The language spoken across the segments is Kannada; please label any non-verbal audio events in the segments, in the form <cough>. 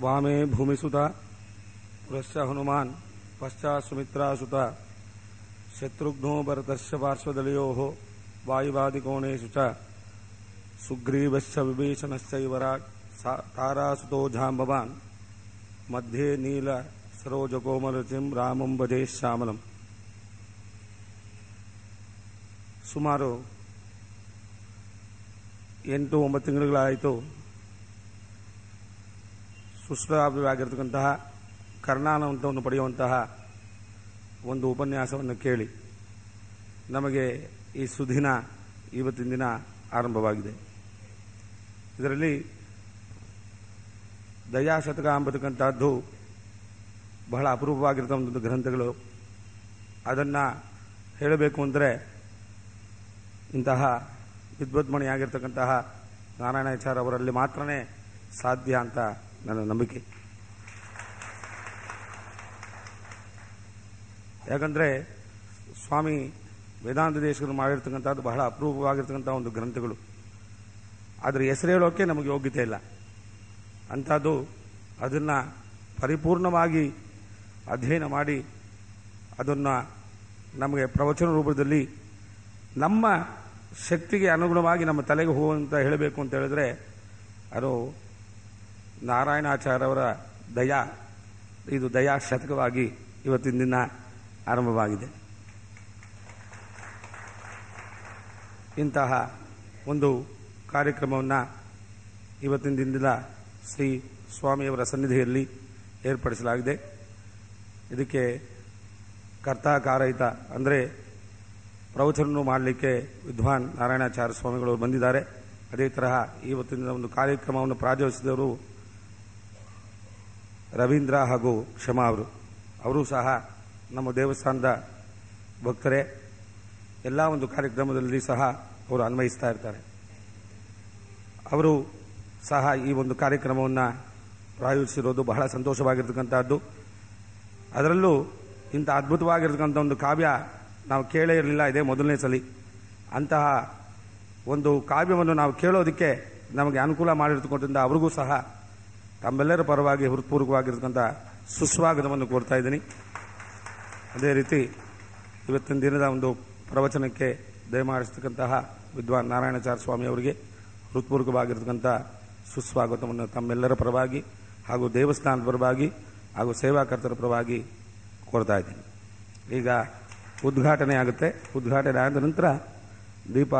ವಾಮೇ ಭೂಮಿಸುತ ಪುರಶ್ಚ ಹನುಮಾನ್ ಪಶ್ಚಾತ್ ಸುಮಿತ್ರಾಸುತ ಶತ್ರುಘ್ನೋ ಭರತಶ್ಚ ಪಾರ್ಶ್ವದಲಯೋ ವಾಯುವಾದಿಕೋಣೇಶು ಚ ಸುಗ್ರೀವಶ್ಚ ವಿಭೀಷಣಶ್ಚೈವ ರಾಟ್ ಸಾ- ತಾರಾಸುತೋ ಜಾಂಬವಾನ್ ಮಧ್ಯೆ ನೀಲ ಸರೋಜಕೋಮಲಚಿಂ ರಾಮಂ ಭಜೆ ಶ್ಯಾಮಲಂ ಸುಮಾರು ಎಂಟು ಒಂಬತ್ತು ತಿಂಗಳುಗಳಾಯಿತು ಸುಶ್ರಾವ್ಯವಾಗಿರ್ತಕ್ಕಂತಹ ಕರ್ಣಾನವಂತವನ್ನು ಪಡೆಯುವಂತಹ ಒಂದು ಉಪನ್ಯಾಸವನ್ನು ಕೇಳಿ ನಮಗೆ ಈ ಸುದಿನ ಇವತ್ತಿನ ದಿನ ಆರಂಭವಾಗಿದೆ. ಇದರಲ್ಲಿ ದಯಾಶತಕ ಅಂಬತಕ್ಕಂಥದ್ದು ಬಹಳ ಅಪರೂಪವಾಗಿರ್ತಕ್ಕಂಥ ಗ್ರಂಥಗಳು. ಅದನ್ನು ಹೇಳಬೇಕು ಅಂದರೆ ಇಂತಹ ವಿದ್ವದ್ಮಣಿಯಾಗಿರ್ತಕ್ಕಂತಹ ನಾರಾಯಣಾಚಾರ್ಯ ಅವರಲ್ಲಿ ಮಾತ್ರನೇ ಸಾಧ್ಯ ಅಂತ ನನ್ನ ನಂಬಿಕೆ. ಯಾಕಂದರೆ ಸ್ವಾಮಿ ವೇದಾಂತ ದೇಶಗಳು ಮಾಡಿರ್ತಕ್ಕಂಥದ್ದು ಬಹಳ ಅಪರೂಪವಾಗಿರ್ತಕ್ಕಂಥ ಒಂದು ಗ್ರಂಥಗಳು. ಆದರೆ ಹೆಸರು ಹೇಳೋಕೆ ನಮಗೆ ಯೋಗ್ಯತೆ ಇಲ್ಲ. ಅಂಥದ್ದು ಅದನ್ನು ಪರಿಪೂರ್ಣವಾಗಿ ಅಧ್ಯಯನ ಮಾಡಿ ಅದನ್ನು ನಮಗೆ ಪ್ರವಚನ ರೂಪದಲ್ಲಿ ನಮ್ಮ ಶಕ್ತಿಗೆ ಅನುಗುಣವಾಗಿ ನಮ್ಮ ತಲೆಗೆ ಹೋಗುವಂತ ಹೇಳಬೇಕು ಅಂತ ಹೇಳಿದ್ರೆ ಅದು ನಾರಾಯಣಾಚಾರ್ಯ ಅವರ ದಯಾ, ಇದು ದಯಾ ಶತಕವಾಗಿ ಇವತ್ತಿನ ದಿನ ಆರಂಭವಾಗಿದೆ. ಇಂತಹ ಒಂದು ಕಾರ್ಯಕ್ರಮವನ್ನು ಇವತ್ತಿನ ದಿನದಿಂದ ಶ್ರೀ ಸ್ವಾಮಿಯವರ ಸನ್ನಿಧಿಯಲ್ಲಿ ಏರ್ಪಡಿಸಲಾಗಿದೆ. ಇದಕ್ಕೆ ಕರ್ತಾಕಾರಹಿತ, ಅಂದರೆ ಪ್ರವಚನ ಮಾಡಲಿಕ್ಕೆ ವಿದ್ವಾನ್ ನಾರಾಯಣಾಚಾರ್ಯ ಸ್ವಾಮಿಗಳು ಬಂದಿದ್ದಾರೆ. ಅದೇ ತರಹ ಇವತ್ತಿನ ಒಂದು ಕಾರ್ಯಕ್ರಮವನ್ನು ಪ್ರಾಯೋಜಿಸಿದವರು ರವೀಂದ್ರ ಹಾಗೂ ಕ್ಷಮಾ ಅವರು. ಅವರು ಸಹ ನಮ್ಮ ದೇವಸ್ಥಾನದ ಭಕ್ತರೇ, ಎಲ್ಲ ಒಂದು ಕಾರ್ಯಕ್ರಮದಲ್ಲಿ ಸಹ ಅವರು ಅನ್ವಯಿಸ್ತಾ ಇರ್ತಾರೆ. ಅವರು ಸಹ ಈ ಒಂದು ಕಾರ್ಯಕ್ರಮವನ್ನು ಪ್ರಾಯೋಜಿಸಿರೋದು ಬಹಳ ಸಂತೋಷವಾಗಿರ್ತಕ್ಕಂಥದ್ದು. ಅದರಲ್ಲೂ ಇಂಥ ಅದ್ಭುತವಾಗಿರ್ತಕ್ಕಂಥ ಒಂದು ಕಾವ್ಯ ನಾವು ಕೇಳೇ ಇರಲಿಲ್ಲ ಇದೇ ಮೊದಲನೇ ಸಲ. ಅಂತಹ ಒಂದು ಕಾವ್ಯವನ್ನು ನಾವು ಕೇಳೋದಕ್ಕೆ ನಮಗೆ ಅನುಕೂಲ ಮಾಡಿರ್ತಕ್ಕಂಥ ಅವ್ರಿಗೂ ಸಹ ತಮ್ಮೆಲ್ಲರ ಪರವಾಗಿ ಹೃತ್ಪೂರ್ವಕವಾಗಿರ್ತಕ್ಕಂಥ ಸುಸ್ವಾಗತವನ್ನು ಕೋರ್ತಾ ಇದ್ದೀನಿ. ಅದೇ ರೀತಿ ಇವತ್ತಿನ ದಿನದ ಒಂದು ಪ್ರವಚನಕ್ಕೆ ದಯಮಾಡಿಸ್ತಕ್ಕಂತಹ ವಿದ್ವಾನ್ ನಾರಾಯಣಾಚಾರ್ಯ ಸ್ವಾಮಿ ಅವರಿಗೆ ಹೃತ್ಪೂರ್ವಕವಾಗಿರ್ತಕ್ಕಂಥ ಸುಸ್ವಾಗತವನ್ನು ತಮ್ಮೆಲ್ಲರ ಪರವಾಗಿ ಹಾಗೂ ದೇವಸ್ಥಾನದ ಪರವಾಗಿ ಹಾಗೂ ಸೇವಾಕರ್ತರ ಪರವಾಗಿ ಕೋರ್ತಾ ಇದ್ದೀನಿ. ಈಗ ಉದ್ಘಾಟನೆ ಆಗುತ್ತೆ. ಉದ್ಘಾಟನೆ ಆದ ನಂತರ ದೀಪ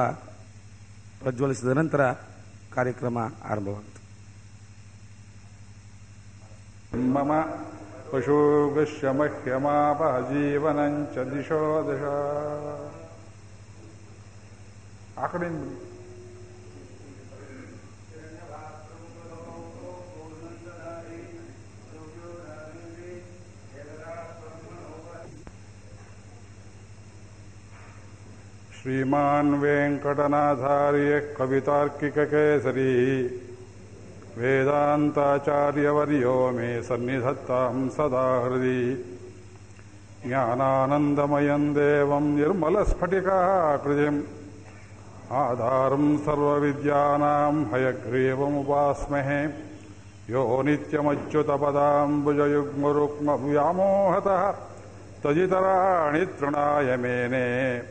ಪ್ರಜ್ವಲಿಸಿದ ನಂತರ ಕಾರ್ಯಕ್ರಮ ಆರಂಭವಾಗುತ್ತೆ. मम पशुगस्य मह्यमापः जीवनं च दिशो दिश। आकड़े श्रीमान् वेङ्कटनाथार्यः कवितार्किककेसरी। वेदान्ताचार्यवर्यो मे सन्निधत्तां सदा हृदि। ज्ञानानन्दमयं देवं निर्मलस्फटिकाकृतिम्। आधारं सर्वविद्यानां हयग्रीवमुपास्महे। यो नित्यमच्युतपदाम्बुजयुग्मरुक्मव्यामोहतः। तजितराणि तृणाय मेने।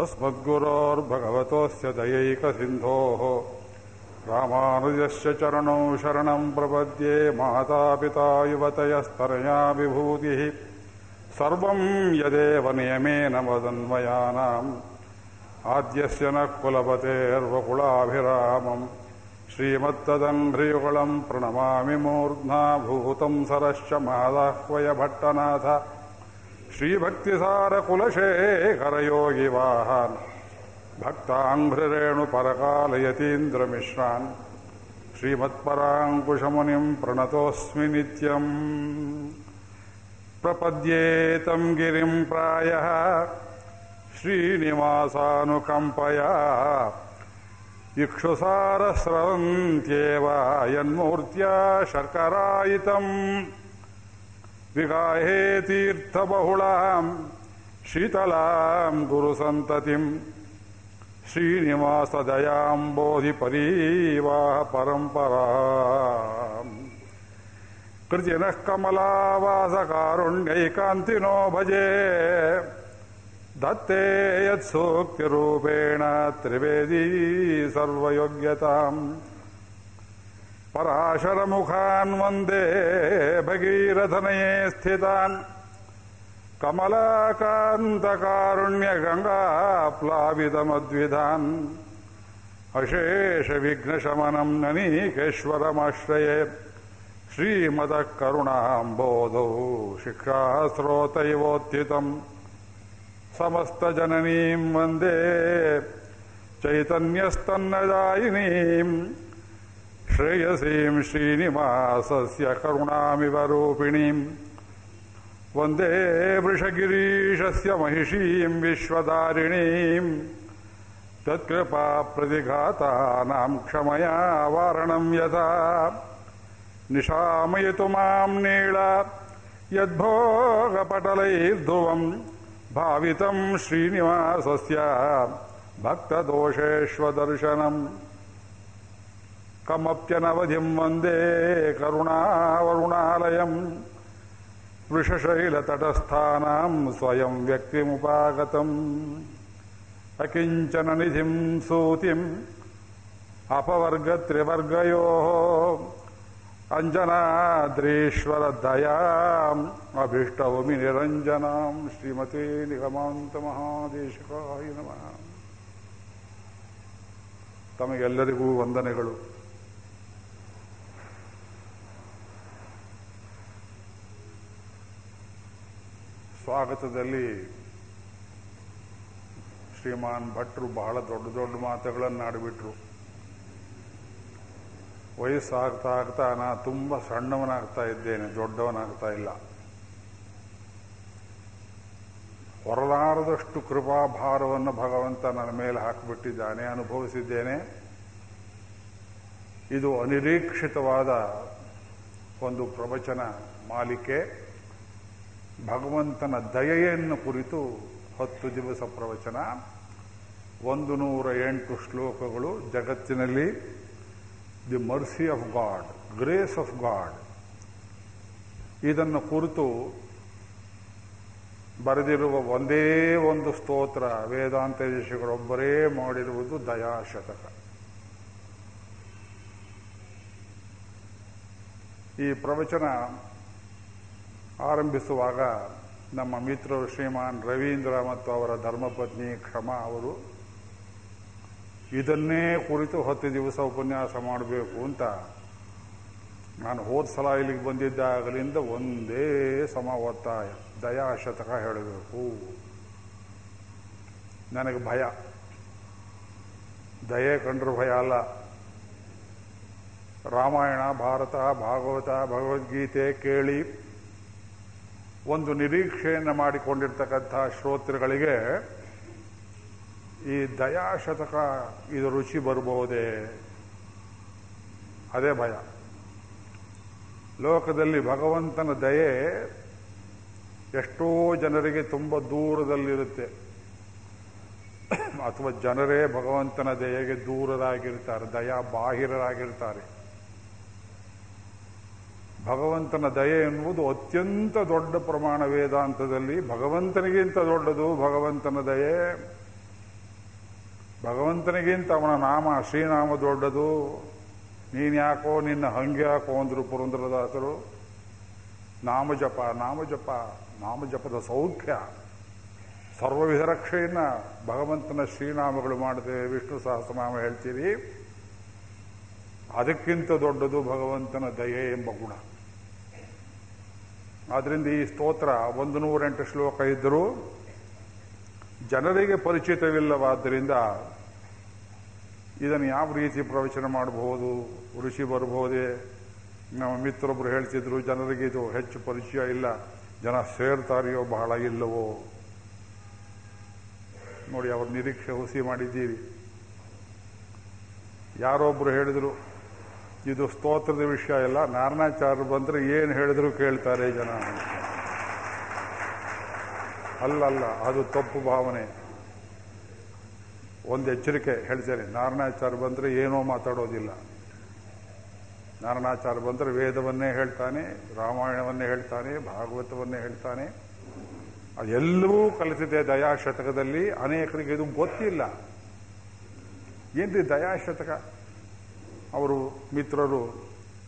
अस्मद्गुरोर्भगवतोऽस्य दयैकसिन्धोः। रामानुजस्य चरणौ शरणं प्रपद्ये मातापिता युवतयस्तरया विभूतिः सर्वं यदेव नियमेन वदन्वयानाम् आद्यस्य न कुलपतेर्वकुलाभिरामम् श्रीमत्तदन्ध्रियुगळम् प्रणमामि मूर्ध्ना भूतं सरश्च मादाह्वय भट्टनाथ श्रीभक्तिसारकुलशेखरयोगिवाहान् भक्ताङ्घ्रिरेणुपरकालयतीन्द्रमिश्रान् श्रीमत्पराङ्कुशमुनिम् प्रणतोऽस्मि नित्यम् प्रपद्येतं गिरिं प्रायः श्रीनिवासानुकम्पया इक्षुसारस्रवन्त्येव यन्मूर्त्या शर्करायितम् विगाहे तीर्थबहुलाम् शीतलाम् गुरुसन्ततिम् ಶ್ರೀನಿವಾಸದಯಾಂಬೋಧಿ ಪರೀವಾಹ ಪರಂಪರಾ ಕೃತಿನಃ ಕಮಲಾವಾಸಕಾರುಣ್ಯೈಕಾಂತಿನೋ ಭಜೆ ದತ್ತೇ ಯತ್ಸೂಕ್ತಿರೂಪೇಣ ತ್ರಿವೇದಿ ಸರ್ವಯೋಗ್ಯತಾಂ ಪರಾಶರಮುಖಾನ್ ವಂದೇ ಭಗೀರಥನಯೇ ಸ್ಥಿತಾನ್ ಕಮಲಾಕಾಂತಕಾರುಣ್ಯ ಗಂಗಾ ಪ್ಲಾವಿತಮದ್ವಿಧಾನ್ ಅಶೇಷ ವಿಘ್ನಶಮನಂ ನನೀಕೇಶ್ವರಮಾಶ್ರಯೇ ಶ್ರೀಮದ ಕರುಣಾಂಬೋಧೌ ಶಿಕ್ಷಾಸ್ರೋತೈವೋತ್ಥಿತಂ ಸಮಸ್ತಜನನೀಂ ವಂದೇ ಚೈತನ್ಯಸ್ತನ್ನದಾಯಿನೀಂ ಶ್ರೇಯಸೀಂ ಶ್ರೀನಿವಾಸಸ್ಯ वृषगिरीशस्य महिषीं ವಂದೇ ವೃಷಗಿರೀಶಸ್ಯ ಮಹಿಷೀಂ ವಿಶ್ವದಾರಿಣೀಂ. ತತ್ಕೃಪಾ ಪ್ರತಿಘಾತಾನಾಂ ಕ್ಷಮಯಾ ವಾರಣಂ ಯಥಾ. भावितं ಮಾಂ ನೀಳ. कमप्यनवधिं ಭಾವಿತಂ ಶ್ರೀನಿವಾಸಸ್ಯ ಭಕ್ತದೋಷೇಶ್ವದರ್ಶನಂ ಕಮಪ್ಯನವಧಿಂ ವಂದೇ ಕರುಣಾವರುಣಾಲಯಂ ವೃಷಶೈಲತಟಸ್ಥಾನಾಂ ಸ್ವಯಂ ವ್ಯಕ್ತಿಮುಪಾಗತಂ ಅಕಿಂಚನ ನಿಧಿಂ ಸೂತಿಂ ಅಪವರ್ಗತ್ರಿವರ್ಗಯೋ. ಅಂಜನಾದ್ರೀಶ್ವರ ದಯಾಂ ಅಭೀಷ್ಟವಮಿ ನಿರಂಜನಾಂ ಶ್ರೀಮತಿ ನಿಗಮಾಂತ ಮಹಾದೇಶಿಕಾಯ ನಮಃ. ತಮಗೆಲ್ಲರಿಗೂ ವಂದನೆಗಳು. ಸ್ವಾಗತದಲ್ಲಿ ಶ್ರೀಮಾನ್ ಭಟ್ರು ಬಹಳ ದೊಡ್ಡ ದೊಡ್ಡ ಮಾತುಗಳನ್ನು ಆಡಿಬಿಟ್ರು. ವಯಸ್ಸಾಗ್ತಾ ಆಗ್ತಾ ನಾ ತುಂಬ ಸಣ್ಣವನಾಗ್ತಾ ಇದ್ದೇನೆ, ದೊಡ್ಡವನಾಗ್ತಾ ಇಲ್ಲ. ಹೊರಲಾರದಷ್ಟು ಕೃಪಾಭಾರವನ್ನು ಭಗವಂತ ನನ್ನ ಮೇಲೆ ಹಾಕಿಬಿಟ್ಟಿದ್ದಾನೆ, ಅನುಭವಿಸಿದ್ದೇನೆ. ಇದು ಅನಿರೀಕ್ಷಿತವಾದ ಒಂದು ಪ್ರವಚನ ಮಾಲಿಕೆ. ಭಗವಂತನ ದಯೆಯನ್ನು ಕುರಿತು ಹತ್ತು ದಿವಸ ಪ್ರವಚನ, ಒಂದು ನೂರ ಎಂಟು ಶ್ಲೋಕಗಳು ಜಗತ್ತಿನಲ್ಲಿ the mercy of God, grace of God. ಇದನ್ನು ಕುರಿತು ಬರೆದಿರುವ ಒಂದೇ ಒಂದು ಸ್ತೋತ್ರ ವೇದಾಂತ ಋಷಿಗಳೊಬ್ಬರೇ ಮಾಡಿರುವುದು ದಯಾಶತಕ. ಈ ಪ್ರವಚನ ಆರಂಭಿಸುವಾಗ ನಮ್ಮ ಮಿತ್ರರು ಶ್ರೀಮಾನ್ ರವೀಂದ್ರ ಮತ್ತು ಅವರ ಧರ್ಮಪತ್ನಿ ಕ್ಷಮಾ ಅವರು, ಇದನ್ನೇ ಕುರಿತು ಹತ್ತು ದಿವಸ ಉಪನ್ಯಾಸ ಮಾಡಬೇಕು ಅಂತ ನಾನು ಹೋದ ಸಲ ಇಲ್ಲಿಗೆ ಬಂದಿದ್ದಾಗಲಿಂದ ಒಂದೇ ಸಮ ಒತ್ತಾಯ, ದಯಾಶತಕ ಹೇಳಬೇಕು. ನನಗೆ ಭಯ. ದಯೆ ಕಂಡ್ರೆ ಭಯ ಅಲ್ಲ. ರಾಮಾಯಣ, ಭಾರತ, ಭಾಗವತ, ಭಗವದ್ಗೀತೆ ಕೇಳಿ ಒಂದು ನಿರೀಕ್ಷೆಯನ್ನು ಮಾಡಿಕೊಂಡಿರ್ತಕ್ಕಂಥ ಶ್ರೋತೃಗಳಿಗೆ ಈ ದಯಾಶತಕ, ಇದು ರುಚಿ ಬರಬಹುದೇ? ಅದೇ ಭಯ. ಲೋಕದಲ್ಲಿ ಭಗವಂತನ ದಯೆ ಎಷ್ಟೋ ಜನರಿಗೆ ತುಂಬ ದೂರದಲ್ಲಿರುತ್ತೆ. ಅಥವಾ ಜನರೇ ಭಗವಂತನ ದಯೆಗೆ ದೂರರಾಗಿರ್ತಾರೆ ದಯಾ ಬಾಹಿರರಾಗಿರ್ತಾರೆ ಭಗವಂತನ ದಯೆ ಎನ್ನುವುದು ಅತ್ಯಂತ ದೊಡ್ಡ ಪ್ರಮಾಣ ವೇದಾಂತದಲ್ಲಿ. ಭಗವಂತನಿಗಿಂತ ದೊಡ್ಡದು, ಭಗವಂತನ ದಯೆ. ಭಗವಂತನಿಗಿಂತ ಅವನ ನಾಮ, ಶ್ರೀನಾಮ ದೊಡ್ಡದು. ನೀನು ಯಾಕೋ ನಿನ್ನ ಹಂಗೆ ಯಾಕೋ ಅಂದರು ಪುರಂದ್ರದಾಸರು. ನಾಮಜಪ ನಾಮಜಪ ನಾಮಜಪದ ಸೌಖ್ಯ. ಸರ್ವವಿಧ ರಕ್ಷೆಯನ್ನ ಭಗವಂತನ ಶ್ರೀನಾಮಗಳು ಮಾಡ್ತೇವೆ. ವಿಷ್ಣು ಸಹಸ್ರನಾಮ ಹೇಳ್ತೀರಿ. ಅದಕ್ಕಿಂತ ದೊಡ್ಡದು ಭಗವಂತನ ದಯೆ ಎಂಬ ಗುಣ. ಆದ್ರಿಂದ ಈ ಸ್ತೋತ್ರ ಒಂದು ನೂರೆಂಟು ಶ್ಲೋಕ ಇದ್ದರೂ ಜನರಿಗೆ ಪರಿಚಿತವಿಲ್ಲವಾದ್ದರಿಂದ ಇದನ್ನು ಯಾವ ರೀತಿ ಪ್ರವಚನ ಮಾಡಬಹುದು, ಋಷಿ ಬರಬಹುದೇ? ನಮ್ಮ ಮಿತ್ರೊಬ್ಬರು ಹೇಳ್ತಿದ್ರು, ಜನರಿಗೆ ಇದು ಹೆಚ್ಚು ಪರಿಚಯ ಇಲ್ಲ. ಜನ ಸೇರ್ತಾರೆಯೋ ಬಹಳ ಇಲ್ಲವೋ? ನೋಡಿ, ಅವ್ರ ನಿರೀಕ್ಷೆ ಹುಸಿ ಮಾಡಿದ್ದೀರಿ. ಯಾರೊಬ್ಬರು ಹೇಳಿದ್ರು ಇದು ಸ್ತೋತ್ರದ ವಿಷಯ ಇಲ್ಲ ನಾರಾಯಣಾಚಾರ್ಯರು ಬಂದ್ರೆ ಏನು ಹೇಳಿದ್ರು ಕೇಳ್ತಾರೆ ಜನ. ಅಲ್ಲಲ್ಲ, ಅದು ತಪ್ಪು ಭಾವನೆ. ಒಂದು ಎಚ್ಚರಿಕೆ ಹೇಳ್ತೇನೆ. ನಾರಾಯಣಾಚಾರ್ಯ ಬಂದರೆ ಏನೋ ಮಾತಾಡೋದಿಲ್ಲ. ನಾರಾಯಣಾಚಾರ್ಯ ಬಂದರೆ ವೇದವನ್ನೇ ಹೇಳ್ತಾನೆ, ರಾಮಾಯಣವನ್ನೇ ಹೇಳ್ತಾನೆ, ಭಾಗವತವನ್ನೇ ಹೇಳ್ತಾನೆ. ಅದೆಲ್ಲವೂ ಕಲಿತಿದೆ ದಯಾಶತಕದಲ್ಲಿ. ಅನೇಕರಿಗೆ ಇದು ಗೊತ್ತಿಲ್ಲ. ಏನ್ರಿ ದಯಾಶತಕ? ಅವರು ಮಿತ್ರರು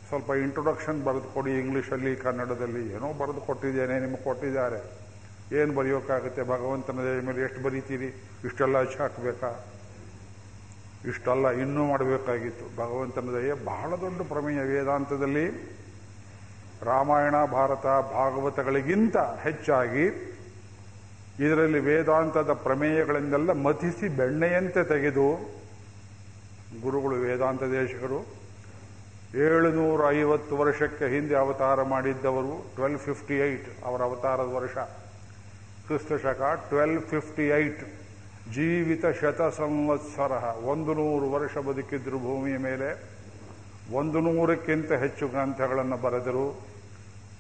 ಸ್ವಲ್ಪ ಇಂಟ್ರೊಡಕ್ಷನ್ ಬರೆದು ಕೊಡಿ ಇಂಗ್ಲೀಷಲ್ಲಿ ಕನ್ನಡದಲ್ಲಿ, ಏನೋ ಬರೆದು ಕೊಟ್ಟಿದ್ದೇನೆ ನಿಮಗೆ ಕೊಟ್ಟಿದ್ದಾರೆ. ಏನು ಬರೆಯೋಕ್ಕಾಗುತ್ತೆ ಭಗವಂತನ ದೇವಿ ಮೇಲೆ ಎಷ್ಟು ಬರೀತೀರಿ? ಇಷ್ಟೆಲ್ಲ ಹಚ್ಚಿ ಹಾಕಬೇಕಾ? ಇಷ್ಟೆಲ್ಲ ಇನ್ನೂ ಮಾಡಬೇಕಾಗಿತ್ತು. ಭಗವಂತನ ದಯೆ ಬಹಳ ದೊಡ್ಡ ಪ್ರಮೇಯ ವೇದಾಂತದಲ್ಲಿ. ರಾಮಾಯಣ, ಭಾರತ, ಭಾಗವತಗಳಿಗಿಂತ ಹೆಚ್ಚಾಗಿ ಇದರಲ್ಲಿ ವೇದಾಂತದ ಪ್ರಮೇಯಗಳಿಂದೆಲ್ಲ ಮತಿಸಿ ಬೆಣ್ಣೆಯಂತೆ ತೆಗೆದು ಗುರುಗಳು ವೇದಾಂತ ದೇಶಕರು ಏಳುನೂರ ಐವತ್ತು ವರ್ಷಕ್ಕೆ ಹಿಂದೆ ಅವತಾರ ಮಾಡಿದ್ದವರು ಟ್ವೆಲ್ ಫಿಫ್ಟಿ ಏಯ್ಟ್ ಅವರ ಅವತಾರದ ವರ್ಷ. ಕ್ರಿಸ್ತ ಶಕ ಟ್ವೆಲ್ ಫಿಫ್ಟಿ ಏಯ್ಟ್ ಜೀವಿತ ಶತ ಸಂವತ್ಸರ ಒಂದು ನೂರು ವರ್ಷ ಬದುಕಿದ್ರು ಭೂಮಿಯ ಮೇಲೆ. ಒಂದು ನೂರಕ್ಕಿಂತ ಹೆಚ್ಚು ಗ್ರಂಥಗಳನ್ನು ಬರೆದರು.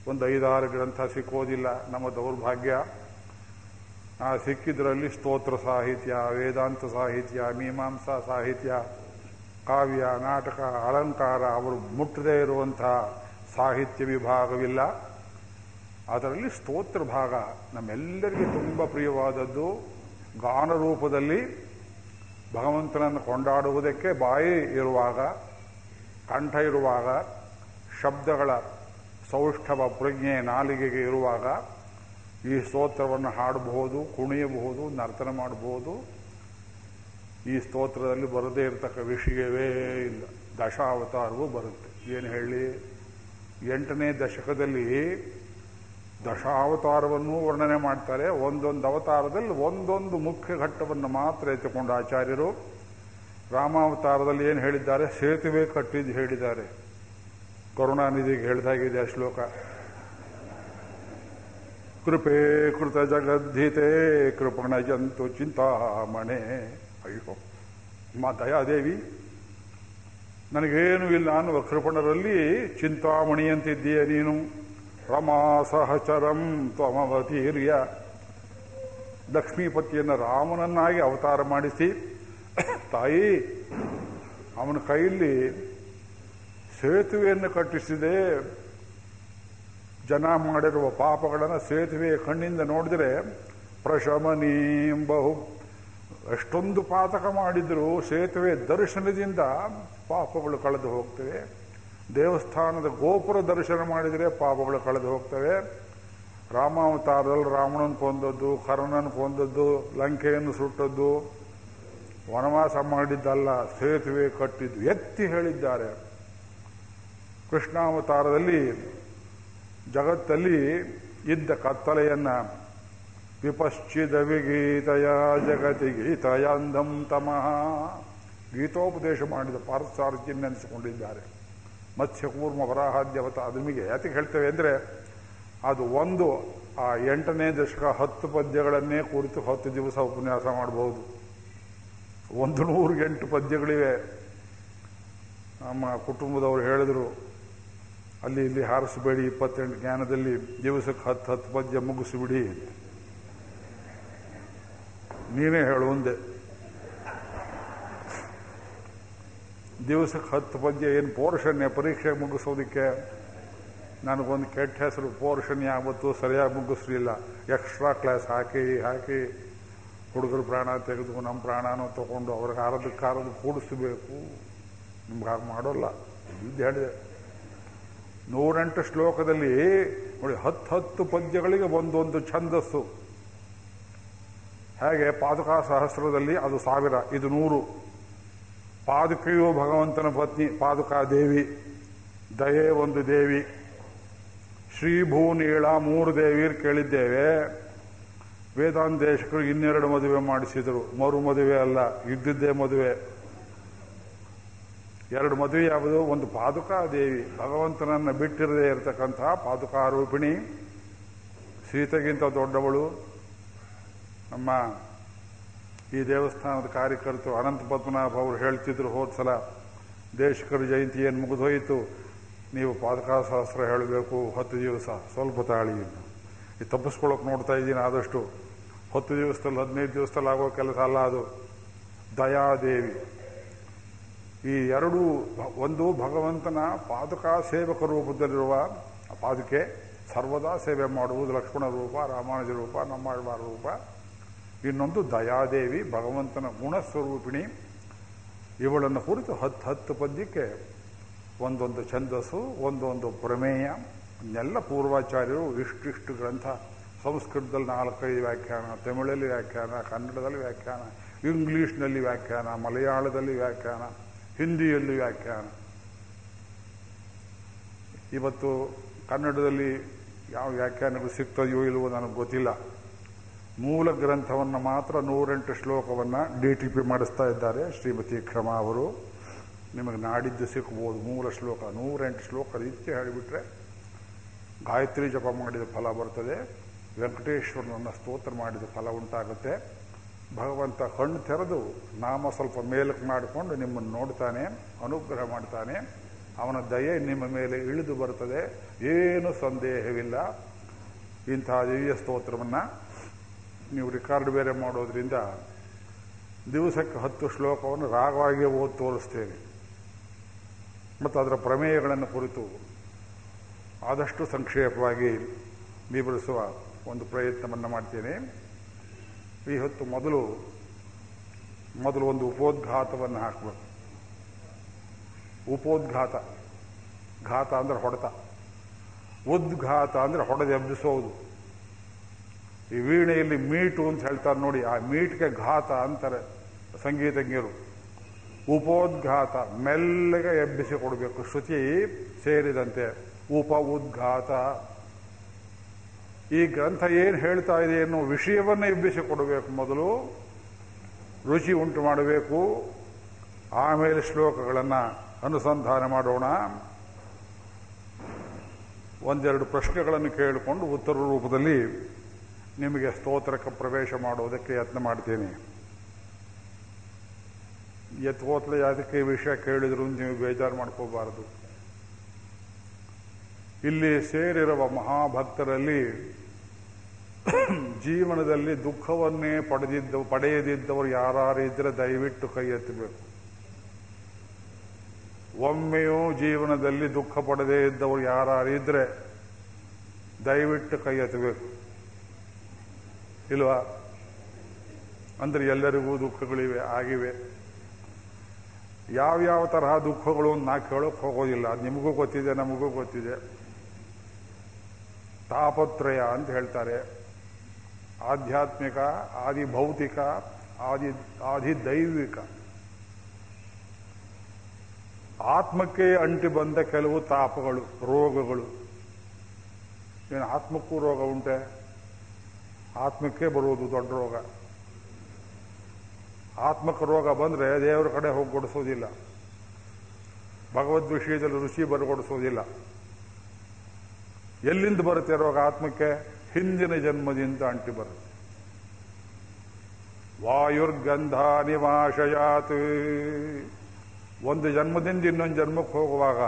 ಒಂದು ಐದಾರು ಗ್ರಂಥ ಸಿಕ್ಕೋದಿಲ್ಲ, ನಮ್ಮ ದೌರ್ಭಾಗ್ಯ. ಆ ಸಿಕ್ಕಿದ್ರಲ್ಲಿ ಸ್ತೋತ್ರ ಸಾಹಿತ್ಯ, ವೇದಾಂತ ಸಾಹಿತ್ಯ, ಮೀಮಾಂಸಾ ಸಾಹಿತ್ಯ ಕಾವ್ಯ, ನಾಟಕ, ಅಲಂಕಾರ ಅವರು ಮುಟ್ಟದೇ ಇರುವಂತಹ ಸಾಹಿತ್ಯ ವಿಭಾಗವಿಲ್ಲ. ಅದರಲ್ಲಿ ಸ್ತೋತ್ರ ಭಾಗ ನಮ್ಮೆಲ್ಲರಿಗೆ ತುಂಬ ಪ್ರಿಯವಾದದ್ದು. ಗಾನ ರೂಪದಲ್ಲಿ ಭಗವಂತನನ್ನು ಕೊಂಡಾಡುವುದಕ್ಕೆ ಬಾಯಿ ಇರುವಾಗ, ಕಂಠ ಇರುವಾಗ, ಶಬ್ದಗಳ ಸೌಷ್ಠವ ಪ್ರಜ್ಞೆ ನಾಲಿಗೆಗೆ ಇರುವಾಗ ಈ ಸ್ತೋತ್ರವನ್ನು ಹಾಡಬಹುದು, ಕುಣಿಯಬಹುದು, ನರ್ತನ ಮಾಡಬಹುದು. ಈ ಸ್ತೋತ್ರದಲ್ಲಿ ಬರದೇ ಇರತಕ್ಕ ವಿಷಯವೇ ಇಲ್ಲ. ದಶಾವತಾರವೂ ಬರುತ್ತೆ. ಏನು ಹೇಳಿ? ಎಂಟನೇ ದಶಕದಲ್ಲಿ ದಶಾವತಾರವನ್ನು ವರ್ಣನೆ ಮಾಡ್ತಾರೆ. ಒಂದೊಂದು ಅವತಾರದಲ್ಲಿ ಒಂದೊಂದು ಮುಖ್ಯ ಘಟ್ಟವನ್ನು ಮಾತ್ರ ಎತ್ತಿಕೊಂಡು ಆಚಾರ್ಯರು. ರಾಮಾವತಾರದಲ್ಲಿ ಏನು ಹೇಳಿದ್ದಾರೆ? ಸೇತುವೆ ಕಟ್ಟಿದ್ದು ಹೇಳಿದ್ದಾರೆ. ಕರುಣಾನಿಧಿಗೆ ಹೇಳಿದಾಗಿದೆ ಆ ಶ್ಲೋಕ. ಕೃಪೆ ಕೃತ ಜಗದ್ಧಿತೆ ಕೃಪಣ ಜಂತು ಚಿಂತಾಮಣೆ. ಅಯ್ಯೋ ಮಾ ದಯಾದೇವಿ, ನನಗೇನು ಇಲ್ಲ ಅನ್ನುವ ಕೃಪಣರಲ್ಲಿ ಚಿಂತಾಮಣಿ ಅಂತಿದ್ದೀಯ ನೀನು. ರಮಾ ಸಹಚರಂ ತ್ವಮವತೀರ್ಯ ಲಕ್ಷ್ಮೀಪತಿಯನ್ನು ರಾಮನನ್ನಾಗಿ ಅವತಾರ ಮಾಡಿಸಿ. ತಾಯಿ, ಅವನ ಕೈಯಲ್ಲಿ ಸೇತುವೆಯನ್ನು ಕಟ್ಟಿಸಿದೆ. ಜನ ಮಾಡಿರುವ ಪಾಪಗಳನ್ನು ಸೇತುವೆಯ ಕಣ್ಣಿಂದ ನೋಡಿದರೆ ಪ್ರಶಮನೀಂ ಬಹು ಎಷ್ಟೊಂದು ಪಾತಕ ಮಾಡಿದರೂ ಸೇತುವೆ ದರ್ಶನದಿಂದ ಪಾಪಗಳು ಕಳೆದು ಹೋಗ್ತವೆ. ದೇವಸ್ಥಾನದ ಗೋಪುರ ದರ್ಶನ ಮಾಡಿದರೆ ಪಾಪಗಳು ಕಳೆದು ಹೋಗ್ತವೆ. ರಾಮಾವತಾರದಲ್ಲಿ ರಾವಣನ ಕೊಂದದ್ದು, ಕರ್ಣನ ಕೊಂದದ್ದು, ಲಂಕೆಯನ್ನು ಸುಟ್ಟದ್ದು, ವನವಾಸ ಮಾಡಿದ್ದಲ್ಲ, ಸೇತುವೆ ಕಟ್ಟಿದ್ದು ಎತ್ತಿ ಹೇಳಿದ್ದಾರೆ. ಕೃಷ್ಣಾವತಾರದಲ್ಲಿ ಜಗತ್ತಲ್ಲಿ ಇದ್ದ ಕತ್ತಲೆಯನ್ನ ವಿಪಶ್ಚಿದ ವಿಗೀತಯ ಜಗತಿ ಗೀತಯಾಂಧಂ ತಮಃ. ಗೀತೋಪದೇಶ ಮಾಡಿದ ಪಾರ್ಥಸಾರಥ್ಯ ನೆನೆಸಿಕೊಂಡಿದ್ದಾರೆ. ಮತ್ಸ್ಯಕೂರ್ಮ ವರಾಹಾದ್ಯವತ ಅದಮಿಗೆ ಯಾತಕ್ಕೆ ಹೇಳ್ತೇವೆ ಅಂದರೆ, ಅದು ಒಂದು, ಆ ಎಂಟನೇ ದಶಕ ಹತ್ತು ಪದ್ಯಗಳನ್ನೇ ಕುರಿತು ಹತ್ತು ದಿವಸ ಉಪನ್ಯಾಸ ಮಾಡಬಹುದು ಒಂದು ನೂರು ಎಂಟು ಪದ್ಯಗಳಿವೆ. ನಮ್ಮ ಕುಟುಂಬದವರು ಹೇಳಿದರು, ಅಲ್ಲಿ ಇಲ್ಲಿ ಹಾರಿಸಬೇಡಿ ಇಪ್ಪತ್ತೆಂಟು ಜ್ಞಾನದಲ್ಲಿ ದಿವಸಕ್ಕೆ ಹತ್ತು ಹತ್ತು ಪದ್ಯ ಮುಗಿಸಿಬಿಡಿ ನೀನೇ ಹೇಳು ಒಂದೆ. ದಿವಸಕ್ಕೆ ಹತ್ತು ಪದ್ಯ, ಏನು ಪೋರ್ಷನ್ಯ ಪರೀಕ್ಷೆ ಮುಗಿಸೋದಕ್ಕೆ ನನಗೊಂದು ಕೆಟ್ಟ ಹೆಸರು ಪೋರ್ಷನ್ ಯಾವತ್ತೂ ಸರಿಯಾಗಿ ಮುಗಿಸ್ಲಿಲ್ಲ. ಎಕ್ಸ್ಟ್ರಾ ಕ್ಲಾಸ್ ಹಾಕಿ ಹಾಕಿ ಹುಡುಗರು ಪ್ರಾಣ ತೆಗೆದು ನಮ್ಮ ಪ್ರಾಣನೂ ತಗೊಂಡು ಅವ್ರಿಗೆ ಅರ್ಧಕ್ಕೆ ಅರ್ಧ ಕೂಡಿಸ್ಬೇಕು. ನಿಮ್ಗೆ ಹಾಗೆ ಮಾಡೋಲ್ಲ. ಇದು ಹೇಳಿದೆ. ನೂರೆಂಟು ಶ್ಲೋಕದಲ್ಲಿ ನೋಡಿ, ಹತ್ತು ಹತ್ತು ಪದ್ಯಗಳಿಗೆ ಒಂದೊಂದು ಛಂದಸ್ಸು. ಹೇಗೆ ಪಾದುಕ ಸಹಸ್ರದಲ್ಲಿ ಅದು ಸಾವಿರ, ಇದು ನೂರು. ಪಾದುಕೆಯು ಭಗವಂತನ ಪತ್ನಿ, ಪಾದುಕಾ ದೇವಿ. ದಯೆ ಒಂದು ದೇವಿ. ಶ್ರೀಭೂ ನೀಳ ಮೂರು ದೇವಿರ್ ಕೇಳಿದ್ದೇವೆ. ವೇದಾಂತ ದೇಶಕರು ಇನ್ನೆರಡು ಮದುವೆ ಮಾಡಿಸಿದರು. ಮರು ಮದುವೆ ಅಲ್ಲ, ಇದ್ದಿದ್ದೇ ಮದುವೆ. ಎರಡು ಮದುವೆ ಯಾವುದು? ಒಂದು ಪಾದುಕಾ ದೇವಿ. ಭಗವಂತನನ್ನು ಬಿಟ್ಟಿರದೇ ಇರತಕ್ಕಂತಹ ಪಾದುಕಾರೂಪಿಣಿ ಸೀತೆಗಿಂತ ದೊಡ್ಡವಳು. ನಮ್ಮ ಈ ದೇವಸ್ಥಾನದ ಕಾರ್ಯಕರ್ತರು ಅನಂತ ಪದ್ಮನಾಭ ಅವರು ಹೇಳ್ತಿದ್ರು ಹೋದ ಸಲ, ದೇಶಕರ ಜಯಂತಿ ಏನು ಮುಗಿದೋಯಿತು, ನೀವು ಪಾದಕಾ ಸಹಸ್ರ ಹೇಳಬೇಕು, ಹತ್ತು ದಿವಸ ಸ್ವಲ್ಪ ತಾಳಿ ಈ ತಪ್ಪಿಸ್ಕೊಳ್ಳೋಕೆ ನೋಡ್ತಾ ಇದ್ದೀನಿ ಆದಷ್ಟು. ಹತ್ತು ದಿವಸದಲ್ಲಿ, ಹದಿನೈದು ದಿವಸದಲ್ಲಿ ಆಗೋ ಕೆಲಸ ಅಲ್ಲ ಅದು. ದಯಾದೇವಿ. ಈ ಎರಡೂ ಒಂದು ಭಗವಂತನ ಪಾದುಕಾ ಸೇವಕ ರೂಪದಲ್ಲಿರುವ ಪಾದುಕೆ ಸರ್ವದಾ ಸೇವೆ ಮಾಡುವುದು ಲಕ್ಷ್ಮಣ ರೂಪ, ರಾಮಾನುಜ ರೂಪ ನಮ್ಮಾಳ್ವಾರ ರೂಪ. ಇನ್ನೊಂದು ದಯಾದೇವಿ, ಭಗವಂತನ ಗುಣಸ್ವರೂಪಿಣಿ. ಇವಳನ್ನು ಕುರಿತು ಹತ್ತು ಹತ್ತು ಪದ್ಯಕ್ಕೆ ಒಂದೊಂದು ಛಂದಸ್ಸು, ಒಂದೊಂದು ಪ್ರಮೇಯ. ಎಲ್ಲ ಪೂರ್ವಾಚಾರ್ಯರು ಇಷ್ಟಿಷ್ಟು ಗ್ರಂಥ, ಸಂಸ್ಕೃತದಲ್ಲಿ ನಾಲ್ಕೈದು ವ್ಯಾಖ್ಯಾನ, ತಮಿಳಲ್ಲಿ ವ್ಯಾಖ್ಯಾನ, ಕನ್ನಡದಲ್ಲಿ ವ್ಯಾಖ್ಯಾನ, ಇಂಗ್ಲೀಷ್ನಲ್ಲಿ ವ್ಯಾಖ್ಯಾನ, ಮಲಯಾಳದಲ್ಲಿ ವ್ಯಾಖ್ಯಾನ, ಹಿಂದಿಯಲ್ಲಿ ವ್ಯಾಖ್ಯಾನ. ಇವತ್ತು ಕನ್ನಡದಲ್ಲಿ ಯಾವ ವ್ಯಾಖ್ಯಾನಗಳು ಸಿಗ್ತದೆಯೋ ಇಲ್ವೋ ನನಗೆ ಗೊತ್ತಿಲ್ಲ. ಮೂಲ ಗ್ರಂಥವನ್ನು ಮಾತ್ರ ನೂರೆಂಟು ಶ್ಲೋಕವನ್ನು ಡಿ ಟಿ ಪಿ ಮಾಡಿಸ್ತಾ ಇದ್ದಾರೆ. ಶ್ರೀಮತಿ ಕ್ರಮ ಅವರು ನಿಮಗೆ ನಾಡಿದ್ದು ಸಿಕ್ಬೋದು ಮೂಲ ಶ್ಲೋಕ, ನೂರೆಂಟು ಶ್ಲೋಕ ರೀತಿ ಹೇಳಿಬಿಟ್ರೆ ಗಾಯತ್ರಿ ಜಪ ಮಾಡಿದ ಫಲ ಬರ್ತದೆ. ವೆಂಕಟೇಶ್ವರನನ್ನು ಸ್ತೋತ್ರ ಮಾಡಿದ ಫಲ ಉಂಟಾಗುತ್ತೆ. ಭಗವಂತ ಕಣ್ಣು ತೆರೆದು ನಾಮ ಸ್ವಲ್ಪ ಮೇಲಕ್ಕೆ ಮಾಡಿಕೊಂಡು ನಿಮ್ಮನ್ನು ನೋಡ್ತಾನೆ, ಅನುಗ್ರಹ ಮಾಡ್ತಾನೆ. ಅವನ ದಯೆ ನಿಮ್ಮ ಮೇಲೆ ಇಳಿದು ಬರ್ತದೆ. ಏನು ಸಂದೇಹವಿಲ್ಲ. ಇಂತಹ ದಿವ್ಯ ಸ್ತೋತ್ರವನ್ನು ನೀವು ರಿಕಾರ್ಡ್ ಬೇರೆ ಮಾಡೋದ್ರಿಂದ ದಿವಸಕ್ಕೆ ಹತ್ತು ಶ್ಲೋಕವನ್ನು ರಾಗವಾಗಿ ಓದಿ ತೋರಿಸ್ತೇನೆ. ಮತ್ತು ಅದರ ಪ್ರಮೇಯಗಳನ್ನು ಕುರಿತು ಆದಷ್ಟು ಸಂಕ್ಷೇಪವಾಗಿ ವಿವರಿಸುವ ಒಂದು ಪ್ರಯತ್ನವನ್ನು ಮಾಡ್ತೇನೆ. ಈ ಹೊತ್ತು ಮೊದಲು ಮೊದಲು ಒಂದು ಉಪೋದ್ಘಾತವನ್ನು ಹಾಕಬೇಕು. ಉಪೋದ್ಘಾತ. ಘಾತ ಅಂದರೆ ಹೊಡೆತ. ಉದ್ಘಾತ ಅಂದರೆ ಹೊಡೆದು ಎಬ್ಬಿಸೋದು. ಈ ವೀಣೆಯಲ್ಲಿ ಮೀಟು ಅಂತ ಹೇಳ್ತಾರೆ ನೋಡಿ, ಆ ಮೀಟ್ಗೆ ಘಾತ ಅಂತಾರೆ ಸಂಗೀತಜ್ಞರು. ಉಪೋದ್ಘಾತ, ಮೆಲ್ಲಗೆ ಎಬ್ಬಿಸಿ ಕೊಡಬೇಕು. ಶ್ರುತಿ ಸೇರಿದಂತೆ ಉಪ ಉದ್ಘಾತ. ಈ ಗ್ರಂಥ ಏನು ಹೇಳ್ತಾ ಇದೆ ಅನ್ನೋ ವಿಷಯವನ್ನು ಎಬ್ಬಿಸಿ ಕೊಡಬೇಕು ಮೊದಲು. ರುಚಿ ಉಂಟು ಮಾಡಬೇಕು. ಆಮೇಲೆ ಶ್ಲೋಕಗಳನ್ನು ಅನುಸಂಧಾನ ಮಾಡೋಣ. ಒಂದೆರಡು ಪ್ರಶ್ನೆಗಳನ್ನು ಕೇಳಿಕೊಂಡು ಉತ್ತರ ರೂಪದಲ್ಲಿ ನಿಮಗೆ ಸ್ತೋತ್ರಕ್ಕೆ ಪ್ರವೇಶ ಮಾಡೋದಕ್ಕೆ ಯತ್ನ ಮಾಡ್ತೇನೆ. ಎತ್ಕೋತ್ಲೆ ಅದಕ್ಕೆ ವಿಷಯ ಕೇಳಿದ್ರು ನೀವು ಬೇಜಾರು ಮಾಡ್ಕೋಬಾರದು. ಇಲ್ಲಿ ಸೇರಿರುವ ಮಹಾಭಕ್ತರಲ್ಲಿ ಜೀವನದಲ್ಲಿ ದುಃಖವನ್ನೇ ಪಡೆದಿದ್ದ, ಪಡೆಯದಿದ್ದವರು ಯಾರು ಇದ್ರೆ ದಯವಿಟ್ಟು ಕೈ ಎತ್ತಬೇಕು. ಒಮ್ಮೆಯೂ ಜೀವನದಲ್ಲಿ ದುಃಖ ಪಡೆದೇ ಇದ್ದವರು ಯಾರು ಇದ್ರೆ ದಯವಿಟ್ಟು ಕೈ ಎತ್ತಬೇಕು. ಇಲ್ವಾ? ಅಂದ್ರೆ ಎಲ್ಲರಿಗೂ ದುಃಖಗಳಿವೆ, ಆಗಿವೆ. ಯಾವ್ಯಾವ ತರಹ ದುಃಖಗಳು ನಾ ಕೇಳೋಕೆ ಹೋಗೋದಿಲ್ಲ. ಅದು ನಿಮಗೂ ಗೊತ್ತಿದೆ, ನಮಗೂ ಗೊತ್ತಿದೆ. ತಾಪತ್ರಯ ಅಂತ ಹೇಳ್ತಾರೆ. ಆಧ್ಯಾತ್ಮಿಕ ಆದಿ ಭೌತಿಕ ಆದಿ ಆದಿ ದೈವಿಕ ಆತ್ಮಕ್ಕೆ ಅಂಟಿ ಬಂದ ಕೆಲವು ತಾಪಗಳು, ರೋಗಗಳು. ಏನು ಆತ್ಮಕ್ಕೂ ರೋಗ ಉಂಟೆ? ಆತ್ಮಕ್ಕೆ ಬರುವುದು ದೊಡ್ಡ ರೋಗ. ಆತ್ಮಕ ರೋಗ ಬಂದರೆ ದೇವರ ಕಡೆ ಹೋಗಿ ಕೊಡಿಸೋದಿಲ್ಲ. ಭಗವದ್ ವಿಷಯದಲ್ಲಿ ರುಚಿ ಬರಗೊಡಿಸೋದಿಲ್ಲ ಎಲ್ಲಿಂದ ಬರುತ್ತೆ ರೋಗ? ಆತ್ಮಕ್ಕೆ ಹಿಂದಿನ ಜನ್ಮದಿಂದ ಅಂಟಿ ಬರುತ್ತೆ. ವಾಯುರ್ಗಂಧ ನಿವಾಶಯಾತ್. ಒಂದು ಜನ್ಮದಿಂದ ಇನ್ನೊಂದು ಜನ್ಮಕ್ಕೆ ಹೋಗುವಾಗ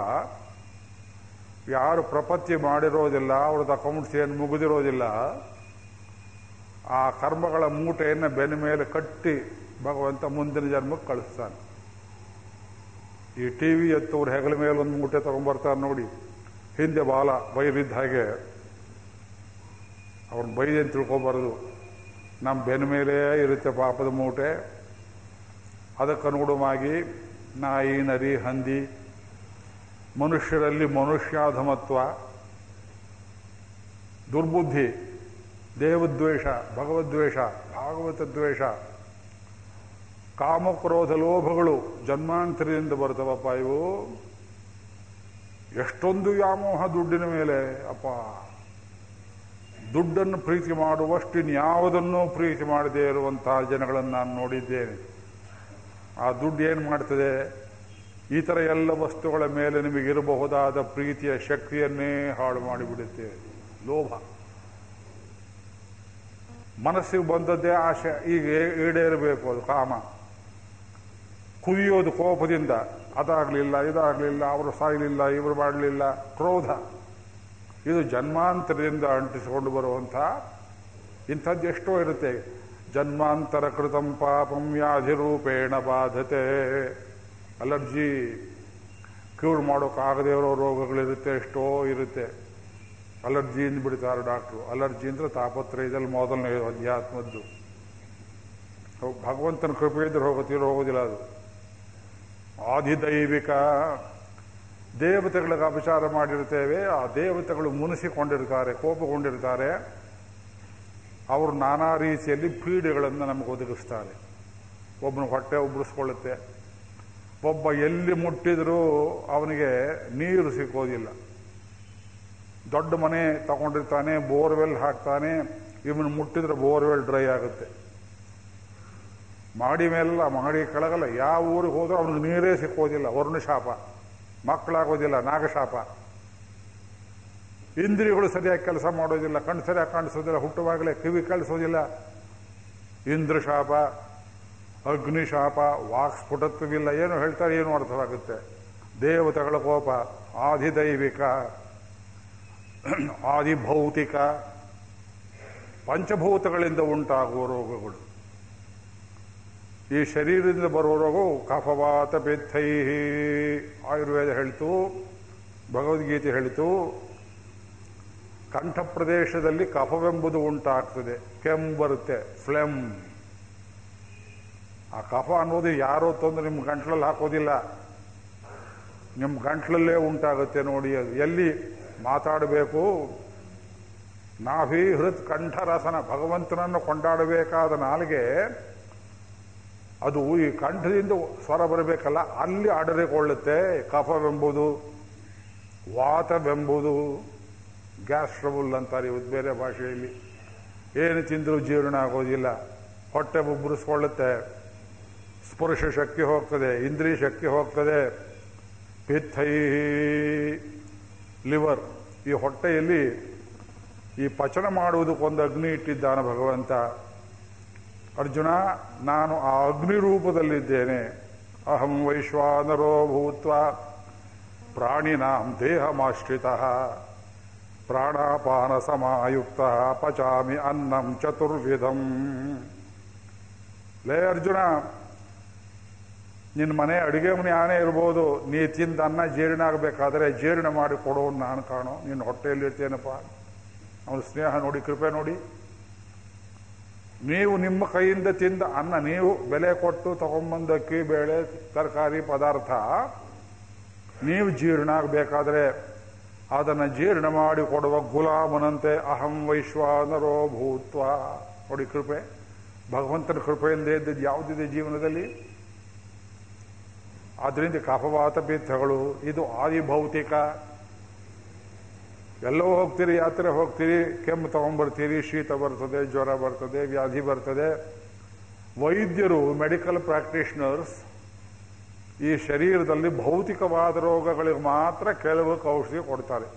ಯಾರು ಪ್ರಪತ್ತಿ ಮಾಡಿರೋದಿಲ್ಲ, ಅವ್ರದ್ದು ಅಕೌಂಟ್ಸ್ ಏನು ಮುಗಿದಿರೋದಿಲ್ಲ ಆ ಕರ್ಮಗಳ ಮೂಟೆಯನ್ನು ಬೆನ್ನ ಮೇಲೆ ಕಟ್ಟಿ ಭಗವಂತ ಮುಂದಿನ ಜನ್ಮಕ್ಕೆ ಕಳಿಸ್ತಾನೆ. ಈ ಟಿ ವಿ ಎತ್ತವ್ರು ಹೆಗಲ ಮೇಲೆ ಒಂದು ಮೂಟೆ ತಗೊಂಡ್ಬರ್ತಾರೆ ನೋಡಿ. ಹಿಂದೆ ಬಾಲ ಬೈಲಿದ್ದ ಹಾಗೆ ಅವ್ರನ್ನ ಬೈದೆ ಅಂತ ತಿಳ್ಕೊಬಾರದು. ನಮ್ಮ ಬೆನ್ನ ಮೇಲೆ ಇರುತ್ತೆ ಪಾಪದ ಮೂಟೆ. ಅದಕ್ಕನುಗುಣವಾಗಿ ನಾಯಿ, ನರಿ, ಹಂದಿ, ಮನುಷ್ಯರಲ್ಲಿ ಮನುಷ್ಯಾಧಮತ್ವ, ದುರ್ಬುದ್ಧಿ ದೇವದ್ವೇಷ, ಭಗವದ್ವೇಷ, ಭಾಗವತ ದ್ವೇಷ. ಕಾಮಕ್ರೋಧ ಲೋಭಗಳು ಜನ್ಮಾಂತರದಿಂದ ಬರ್ತವಪ್ಪ ಇವು. ಎಷ್ಟೊಂದು ವ್ಯಾಮೋಹ ದುಡ್ಡಿನ ಮೇಲೆ, ಅಪ್ಪ. ದುಡ್ಡನ್ನು ಪ್ರೀತಿ ಮಾಡುವಷ್ಟು ಇನ್ಯಾವುದನ್ನೂ ಪ್ರೀತಿ ಮಾಡದೇ ಇರುವಂತಹ ಜನಗಳನ್ನು ನಾನು ನೋಡಿದ್ದೇನೆ. ಆ ದುಡ್ಡು ಏನು ಮಾಡ್ತದೆ? ಈ ಥರ ಎಲ್ಲ ವಸ್ತುಗಳ ಮೇಲೆ ನಿಮಗಿರಬಹುದಾದ ಪ್ರೀತಿಯ ಶಕ್ತಿಯನ್ನೇ ಹಾಳು ಮಾಡಿಬಿಡುತ್ತೆ. ಲೋಭ. ಮನಸ್ಸಿಗೆ ಬಂದದ್ದೇ ಆಶೆ. ಈಗ ಈಡೇರಬೇಕು ಅದು ಕಾಮ. ಕುದಿಯೋದು ಕೋಪದಿಂದ. ಅದಾಗಲಿಲ್ಲ, ಇದಾಗಲಿಲ್ಲ, ಅವರು ಸಾಯಲಿಲ್ಲ, ಇವರು ಮಾಡಲಿಲ್ಲ. ಕ್ರೋಧ. ಇದು ಜನ್ಮಾಂತರದಿಂದ ಅಂಟಿಸಿಕೊಂಡು ಬರುವಂಥ ಇಂಥದ್ದು ಎಷ್ಟೋ ಇರುತ್ತೆ. ಜನ್ಮಾಂತರ ಕೃತಂ ಪಾಪಂ ವ್ಯಾಧಿರೂಪೇಣ ಬಾಧತೆ. ಅಲರ್ಜಿ ಕ್ಯೂರ್ ಮಾಡೋಕ್ಕಾಗದೇ ಇರೋ ರೋಗಗಳಿರುತ್ತೆ, ಎಷ್ಟೋ ಇರುತ್ತೆ. ಅಲರ್ಜಿಯಿಂದ ಬಿಡ್ತಾರೆ ಡಾಕ್ಟ್ರು. ಅಲರ್ಜಿ ಅಂದ್ರೆ ತಾಪತ್ರಯದಲ್ಲಿ ಮೊದಲನೇ ಅಧ್ಯಾತ್ಮದ್ದು. ಭಗವಂತನ ಕೃಪೆ ಇದ್ರೆ ಹೋಗುತ್ತೀರ ಹೋಗೋದಿಲ್ಲ ಅದು. ಆದಿದೈವಿಕ ದೇವತೆಗಳಿಗೆ ಅಪಚಾರ ಮಾಡಿರ್ತೇವೆ. ಆ ದೇವತೆಗಳು ಮುನಿಸಿಕೊಂಡಿರ್ತಾರೆ, ಕೋಪಗೊಂಡಿರ್ತಾರೆ. ಅವರು ನಾನಾ ರೀತಿಯಲ್ಲಿ ಪೀಡೆಗಳನ್ನು ನಮಗೆ ಒದಗಿಸ್ತಾರೆ. ಒಬ್ಬನ ಹೊಟ್ಟೆ ಉಬ್ಬರಿಸ್ಕೊಳ್ಳುತ್ತೆ ಒಬ್ಬ ಎಲ್ಲಿ ಮುಟ್ಟಿದರೂ ಅವನಿಗೆ ನೀರು ಸಿಕ್ಕೋದಿಲ್ಲ ದೊಡ್ಡ ಮನೆ ತಗೊಂಡಿರ್ತಾನೆ, ಬೋರ್ವೆಲ್ ಹಾಕ್ತಾನೆ, ಇವನು ಮುಟ್ಟಿದ್ರೆ ಬೋರ್ವೆಲ್ ಡ್ರೈ ಆಗುತ್ತೆ. ಮಾಡಿ ಮೇಲೆಲ್ಲ, ಮಾಡಿ ಕೆಳಗಲ್ಲ ಯಾವ ಊರಿಗೆ ಹೋದ್ರೂ ಅವನಿಗೆ ನೀರೇ ಸಿಕ್ಕೋದಿಲ್ಲ. ವರುಣ ಶಾಪ. ಮಕ್ಕಳಾಗೋದಿಲ್ಲ ನಾಗಶಾಪ ಇಂದ್ರಿಯಗಳು ಸರಿಯಾಗಿ ಕೆಲಸ ಮಾಡೋದಿಲ್ಲ, ಕಣ್ಣು ಸರಿಯಾಗಿ ಕಾಣಿಸೋದಿಲ್ಲ, ಹುಟ್ಟುವಾಗಲೇ ಕಿವಿ ಕೇಳಿಸೋದಿಲ್ಲ. ಇಂದ್ರಶಾಪ ಅಗ್ನಿಶಾಪ ವಾಕ್ಸ್ಫುಟತ್ವವಿಲ್ಲ ಏನು ಹೇಳ್ತಾರೆ, ಏನು ಅರ್ಥವಾಗುತ್ತೆ. ದೇವತೆಗಳ ಕೋಪ, ಆದಿದೈವಿಕ. <clears throat> ಆದಿಭೌತಿಕ ಪಂಚಭೂತಗಳಿಂದ ಉಂಟಾಗುವ ರೋಗಗಳು. ಈ ಶರೀರದಿಂದ ಬರುವ ರೋಗವು ಕಫವಾತ ಪಿತ್ತೈ. ಆಯುರ್ವೇದ ಹೇಳಿತು, ಭಗವದ್ಗೀತೆ ಹೇಳಿತು, ಕಂಠ ಪ್ರದೇಶದಲ್ಲಿ ಕಫವೆಂಬುದು ಉಂಟಾಗ್ತದೆ. ಕೆಮ್ಮು ಬರುತ್ತೆ ಫ್ಲೆಮ್ ಆ ಕಫ ಅನ್ನೋದು ಯಾರೋ ತಂದು ನಿಮ್ಮ ಗಂಟ್ಲಲ್ಲಿ ಹಾಕೋದಿಲ್ಲ. ನಿಮ್ಮ ಗಂಟ್ಲಲ್ಲೇ ಉಂಟಾಗುತ್ತೆ ನೋಡಿ ಅದು. ಎಲ್ಲಿ ಮಾತಾಡಬೇಕು. ನಾಭೀಹೃತ್ ಕಂಠರಸನ ಭಗವಂತನನ್ನು ಕೊಂಡಾಡಬೇಕಾದ ನಾಲಿಗೆ ಅದು ಈ ಕಂಠದಿಂದ ಸ್ವರ ಬರಬೇಕಲ್ಲ, ಅಲ್ಲಿ ಅಡರಿಕೊಳ್ಳುತ್ತೆ ಕಫವೆಂಬುದು, ವಾತವೆಂಬುದು, ಗ್ಯಾಸ್ ಟ್ರಬಲ್ ಅಂತಾರೆ ಇವತ್ತು ಬೇರೆ ಭಾಷೆಯಲ್ಲಿ. ಏನು ತಿಂದರೂ ಜೀರ್ಣ ಆಗೋದಿಲ್ಲ, ಹೊಟ್ಟೆ ಉಬ್ಬರಿಸ್ಕೊಳ್ಳುತ್ತೆ ಸ್ಪರ್ಶ ಶಕ್ತಿ ಹೋಗ್ತದೆ, ಇಂದ್ರಿಯ ಶಕ್ತಿ ಹೋಗ್ತದೆ ಪಿತ್ತೈ ಲಿವರ್. ಈ ಹೊಟ್ಟೆಯಲ್ಲಿ ಈ ಪಚನ ಮಾಡುವುದಕ್ಕೊಂದು ಅಗ್ನಿ ಇಟ್ಟಿದ್ದಾನೆ ಭಗವಂತ. ಅರ್ಜುನ, ನಾನು ಆ ಅಗ್ನಿ ರೂಪದಲ್ಲಿದ್ದೇನೆ. ಅಹಂ ವೈಶ್ವಾನರೋ ಭೂತ್ವ ಪ್ರಾಣಿನಾಂ ದೇಹಮಾಶ್ರಿತ. ಪ್ರಾಣಾಪಾನ ಸಮಾಯುಕ್ತ ಪಚಾಮಿ ಅನ್ನಂ ಚತುರ್ವಿಧಂ. ಲೇ ಅರ್ಜುನ ನಿನ್ನ ಮನೆ ಅಡುಗೆ ಮನೆ ಆನೆ ಇರ್ಬೋದು, ನೀ ತಿಂದ ಅನ್ನ ಜೀರ್ಣ ಆಗಬೇಕಾದ್ರೆ ಜೀರ್ಣ ಮಾಡಿ ಕೊಡೋನು ನಾನು ಕಾಣೋ. ನಿನ್ನ ಹೊಟ್ಟೆಯಲ್ಲಿ ಇರ್ತೇನಪ್ಪ. ಅವನ ಸ್ನೇಹ ನೋಡಿ, ಕೃಪೆ ನೋಡಿ. ನೀವು ನಿಮ್ಮ ಕೈಯಿಂದ ತಿಂದ ಅನ್ನ ನೀವು ಬೆಲೆ ಕೊಟ್ಟು ತಗೊಂಬಂದ ಅಕ್ಕಿ, ಬೇಳೆ, ತರಕಾರಿ ಪದಾರ್ಥ, ನೀವು ಜೀರ್ಣ ಆಗಬೇಕಾದ್ರೆ ಅದನ್ನು ಜೀರ್ಣ ಮಾಡಿ ಕೊಡುವ ಗುಲಾಮನಂತೆ ಅಹಂ ವೈಶ್ವಾನರೋ ಭೂತ್ವ. ನೋಡಿ ಕೃಪೆ. ಭಗವಂತನ ಕೃಪೆಯಿಂದ ಇದ್ದದ್ದು ಯಾವುದಿದೆ ಜೀವನದಲ್ಲಿ? ಆದ್ರಿಂದ ಕಫವಾತ ಪಿತ್ತಗಳು ಇದು ಆದಿಭೌತಿಕ ಎಲ್ಲೋ ಹೋಗ್ತೀರಿ, ಯಾತ್ರೆ ಹೋಗ್ತೀರಿ, ಕೆಮ್ಮು ತಗೊಂಡ್ಬರ್ತೀರಿ ಶೀತ ಬರ್ತದೆ, ಜ್ವರ ಬರ್ತದೆ, ವ್ಯಾಧಿ ಬರ್ತದೆ. ವೈದ್ಯರು ಮೆಡಿಕಲ್ ಪ್ರಾಕ್ಟೀಷನರ್ಸ್ ಈ ಶರೀರದಲ್ಲಿ ಭೌತಿಕವಾದ ರೋಗಗಳಿಗೆ ಮಾತ್ರ ಕೆಲವಕ್ಕೆ ಔಷಧಿ ಕೊಡ್ತಾರೆ.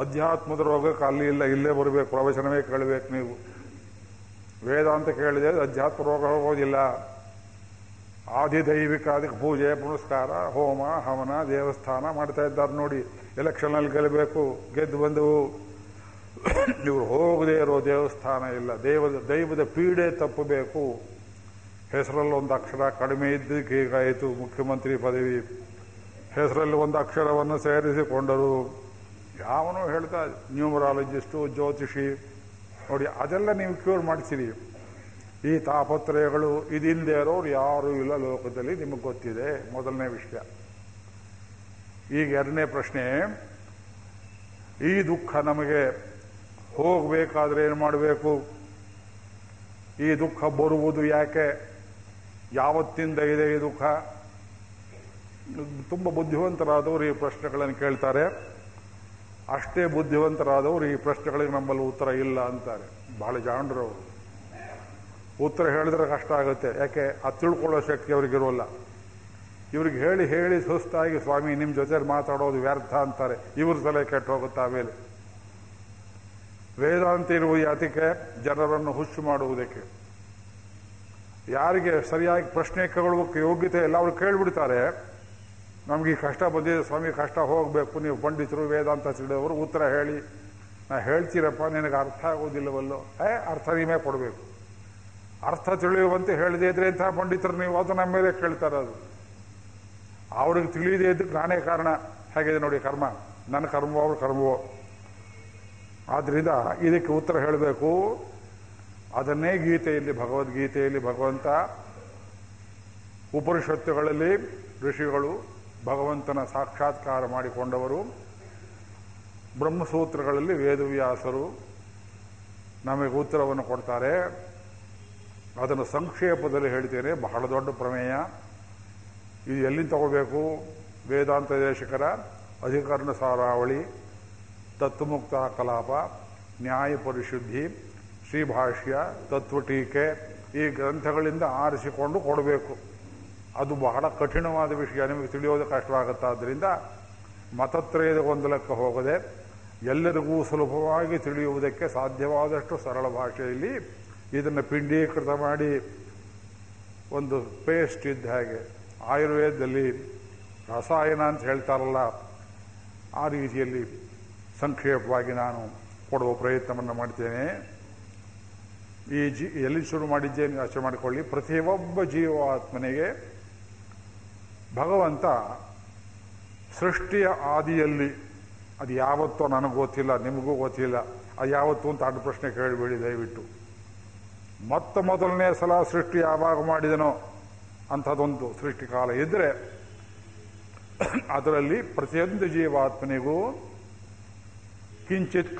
ಅಧ್ಯಾತ್ಮದ ರೋಗಕ್ಕೆ ಅಲ್ಲಿ ಇಲ್ಲ, ಇಲ್ಲೇ ಬರಬೇಕು, ಪ್ರವಚನವೇ ಕೇಳಬೇಕು ನೀವು. ವೇದಾಂತ ಕೇಳಿದೆ ಅಧ್ಯಾತ್ಮ ರೋಗ ಹೋಗೋದಿಲ್ಲ. ಆದಿದೈವಿಕ ಅದಕ್ಕೆ ಪೂಜೆ, ಪುನಸ್ಕಾರ, ಹೋಮ, ಹವನ, ದೇವಸ್ಥಾನ ಮಾಡ್ತಾ ಇದ್ದಾರೆ ನೋಡಿ. ಎಲೆಕ್ಷನಲ್ಲಿ ಗೆಲ್ಲಬೇಕು, ಗೆದ್ದು ಬಂದವು ಇವರು ಹೋಗದೇ ಇರೋ ದೇವಸ್ಥಾನ ಇಲ್ಲ. ದೇವದ, ದೈವದ ಪೀಡೆ ತಪ್ಪಬೇಕು. ಹೆಸರಲ್ಲಿ ಒಂದು ಅಕ್ಷರ ಕಡಿಮೆ ಇದ್ದಕ್ಕೆ ಹೀಗಾಯಿತು ಮುಖ್ಯಮಂತ್ರಿ ಪದವಿ. ಹೆಸರಲ್ಲಿ ಒಂದು ಅಕ್ಷರವನ್ನು ಸೇರಿಸಿಕೊಂಡರು. ಯಾವನೋ ಹೇಳ್ತಾ, ನ್ಯೂಮರಾಲಜಿಸ್ಟು, ಜ್ಯೋತಿಷಿ. ನೋಡಿ, ಅದೆಲ್ಲ ನೀವು ಕ್ಯೂರ್ ಮಾಡ್ತೀರಿ ಈ ತಾಪತ್ರಯಗಳು ಇದಿಂದೇ ಇರೋರು ಯಾರೂ ಇಲ್ಲ ಲೋಕದಲ್ಲಿ, ನಿಮಗೆ ಗೊತ್ತಿದೆ. ಮೊದಲನೇ ವಿಷಯ. ಈಗ ಎರಡನೇ ಪ್ರಶ್ನೆ, ಈ ದುಃಖ ನಮಗೆ ಹೋಗಬೇಕಾದ್ರೆ ಏನು ಮಾಡಬೇಕು? ಈ ದುಃಖ ಬರುವುದು ಯಾಕೆ? ಯಾವತ್ತಿಂದ ಇದೆ ಈ ದುಃಖ? ತುಂಬ ಬುದ್ಧಿವಂತರಾದವರು ಈ ಪ್ರಶ್ನೆಗಳನ್ನು ಕೇಳ್ತಾರೆ. ಅಷ್ಟೇ ಬುದ್ಧಿವಂತರಾದವರು ಈ ಪ್ರಶ್ನೆಗಳಿಗೆ ನಮ್ಮಲ್ಲಿ ಉತ್ತರ ಇಲ್ಲ ಅಂತಾರೆ. ಬಹಳ ಅವರು ಉತ್ತರ ಹೇಳಿದ್ರೆ ಕಷ್ಟ ಆಗುತ್ತೆ. ಯಾಕೆ? ಅದು ತಿಳ್ಕೊಳ್ಳೋ ಶಕ್ತಿ ಅವ್ರಿಗಿರೋಲ್ಲ. ಇವ್ರಿಗೆ ಹೇಳಿ ಹೇಳಿ ಸುಸ್ತಾಗಿ, ಸ್ವಾಮಿ ನಿಮ್ಮ ಜೊತೆ ಮಾತಾಡೋದು ವ್ಯರ್ಥ ಅಂತಾರೆ. ಇವ್ರ ತಲೆ ಕೆಟ್ಟು ಹೋಗುತ್ತೆ ಆಮೇಲೆ. ವೇದಾಂತ ಇರುವ ಯಾತಿಕೆ ಜನರನ್ನು ಹುಚ್ಚು ಮಾಡುವುದಕ್ಕೆ. ಯಾರಿಗೆ ಸರಿಯಾಗಿ ಪ್ರಶ್ನೆ ಕೇಳುವಕ್ಕೆ ಯೋಗ್ಯತೆ ಇಲ್ಲ, ಅವ್ರು ಕೇಳಿಬಿಡ್ತಾರೆ. ನಮ್ಗೆ ಈ ಕಷ್ಟ ಬಂದಿದೆ ಸ್ವಾಮಿ, ಕಷ್ಟ ಹೋಗಬೇಕು. ನೀವು ಪಂಡಿತರು ವೇದಾಂತ ತಿಳಿದವರು ಉತ್ತರ ಹೇಳಿ. ನಾ ಹೇಳ್ತೀರಪ್ಪ, ನಿನಗೆ ಅರ್ಥ ಆಗೋದಿಲ್ಲವಲ್ಲೋ? ಏ, ಅರ್ಥ ನೀವೇ ಕೊಡಬೇಕು. ಅರ್ಥ ತಿಳಿಯುವಂತೆ ಹೇಳದೇ ಇದ್ರೆ ಅಂತ ಪಂಡಿತರು ನೀವು ಅದು ನಮ್ಮ ಮೇಲೆ ಕೇಳ್ತಾರೆ ಅದು. ಅವ್ರಿಗೆ ತಿಳಿಯದೇ ಇದ್ದಕ್ಕೆ ನಾನೇ ಕಾರಣ. ಹೇಗಿದೆ ನೋಡಿ ಕರ್ಮ? ನನ್ನ ಕರ್ಮವೋ ಅವ್ರ ಕರ್ಮವೋ? ಆದ್ದರಿಂದ ಇದಕ್ಕೆ ಉತ್ತರ ಹೇಳಬೇಕು. ಅದನ್ನೇ ಗೀತೆಯಲ್ಲಿ, ಭಗವದ್ಗೀತೆಯಲ್ಲಿ, ಭಗವಂತ ಉಪನಿಷತ್ತುಗಳಲ್ಲಿ ಋಷಿಗಳು ಭಗವಂತನ ಸಾಕ್ಷಾತ್ಕಾರ ಮಾಡಿಕೊಂಡವರು. ಬ್ರಹ್ಮಸೂತ್ರಗಳಲ್ಲಿ ವೇದವ್ಯಾಸರು ನಮಗೆ ಉತ್ತರವನ್ನು ಕೊಡ್ತಾರೆ. ಅದನ್ನು ಸಂಕ್ಷೇಪದಲ್ಲಿ ಹೇಳ್ತೇನೆ. ಬಹಳ ದೊಡ್ಡ ಪ್ರಮೇಯ. ಇದು ಎಲ್ಲಿಂದ ತಗೋಬೇಕು? ವೇದಾಂತ ದೇಶಕರ ಅಧಿಕರಣ ಸಾರಾವಳಿ, ತತ್ವಮುಕ್ತ ಕಲಾಪ, ನ್ಯಾಯ ಪರಿಶುದ್ಧಿ, ಶ್ರೀಭಾಷ್ಯ, ತತ್ವ ಟೀಕೆ ಈ ಗ್ರಂಥಗಳಿಂದ ಆರಿಸಿಕೊಂಡು ಕೊಡಬೇಕು. ಅದು ಬಹಳ ಕಠಿಣವಾದ ವಿಷಯ. ನಿಮಗೆ ತಿಳಿಯೋದು ಕಷ್ಟವಾಗುತ್ತಾದ್ದರಿಂದ ಮತತ್ರಯದ ಗೊಂದಲಕ್ಕೆ ಹೋಗದೆ ಎಲ್ಲರಿಗೂ ಸುಲಭವಾಗಿ ತಿಳಿಯುವುದಕ್ಕೆ ಸಾಧ್ಯವಾದಷ್ಟು ಸರಳ ಭಾಷೆಯಲ್ಲಿ ಇದನ್ನು ಪಿಂಡೀಕೃತ ಮಾಡಿ ಒಂದು ಪೇಸ್ಟ್ ಇದ್ದ ಹಾಗೆ, ಆಯುರ್ವೇದದಲ್ಲಿ ರಸಾಯನ ಅಂತ ಹೇಳ್ತಾರಲ್ಲ, ಆ ರೀತಿಯಲ್ಲಿ ಸಂಕ್ಷೇಪವಾಗಿ ನಾನು ಕೊಡುವ ಪ್ರಯತ್ನವನ್ನು ಮಾಡ್ತೇನೆ. ಈ ಜಿ, ಎಲ್ಲಿ ಶುರು ಮಾಡಿದ್ದೇನೆ ಆಚೆ ಮಾಡಿಕೊಳ್ಳಿ. ಪ್ರತಿಯೊಬ್ಬ ಜೀವಾತ್ಮನಿಗೆ ಭಗವಂತ ಸೃಷ್ಟಿಯ ಆದಿಯಲ್ಲಿ, ಅದು ಯಾವತ್ತೋ ನನಗೆ ಗೊತ್ತಿಲ್ಲ, ನಿಮಗೂ ಗೊತ್ತಿಲ್ಲ, ಅದು ಯಾವತ್ತು ಅಂತ ಅಡ್ಡ ಪ್ರಶ್ನೆ ಕೇಳಬೇಡಿ ದಯವಿಟ್ಟು. ಮೊತ್ತ ಮೊದಲನೇ ಸಲ ಸೃಷ್ಟಿ ಯಾವಾಗ ಮಾಡಿದನೋ ಅಂಥದ್ದೊಂದು ಸೃಷ್ಟಿಕಾಲ ಇದ್ದರೆ ಅದರಲ್ಲಿ ಪ್ರತಿಯೊಂದು ಜೀವಾತ್ಮನಿಗೂ ಕಿಂಚಿತ್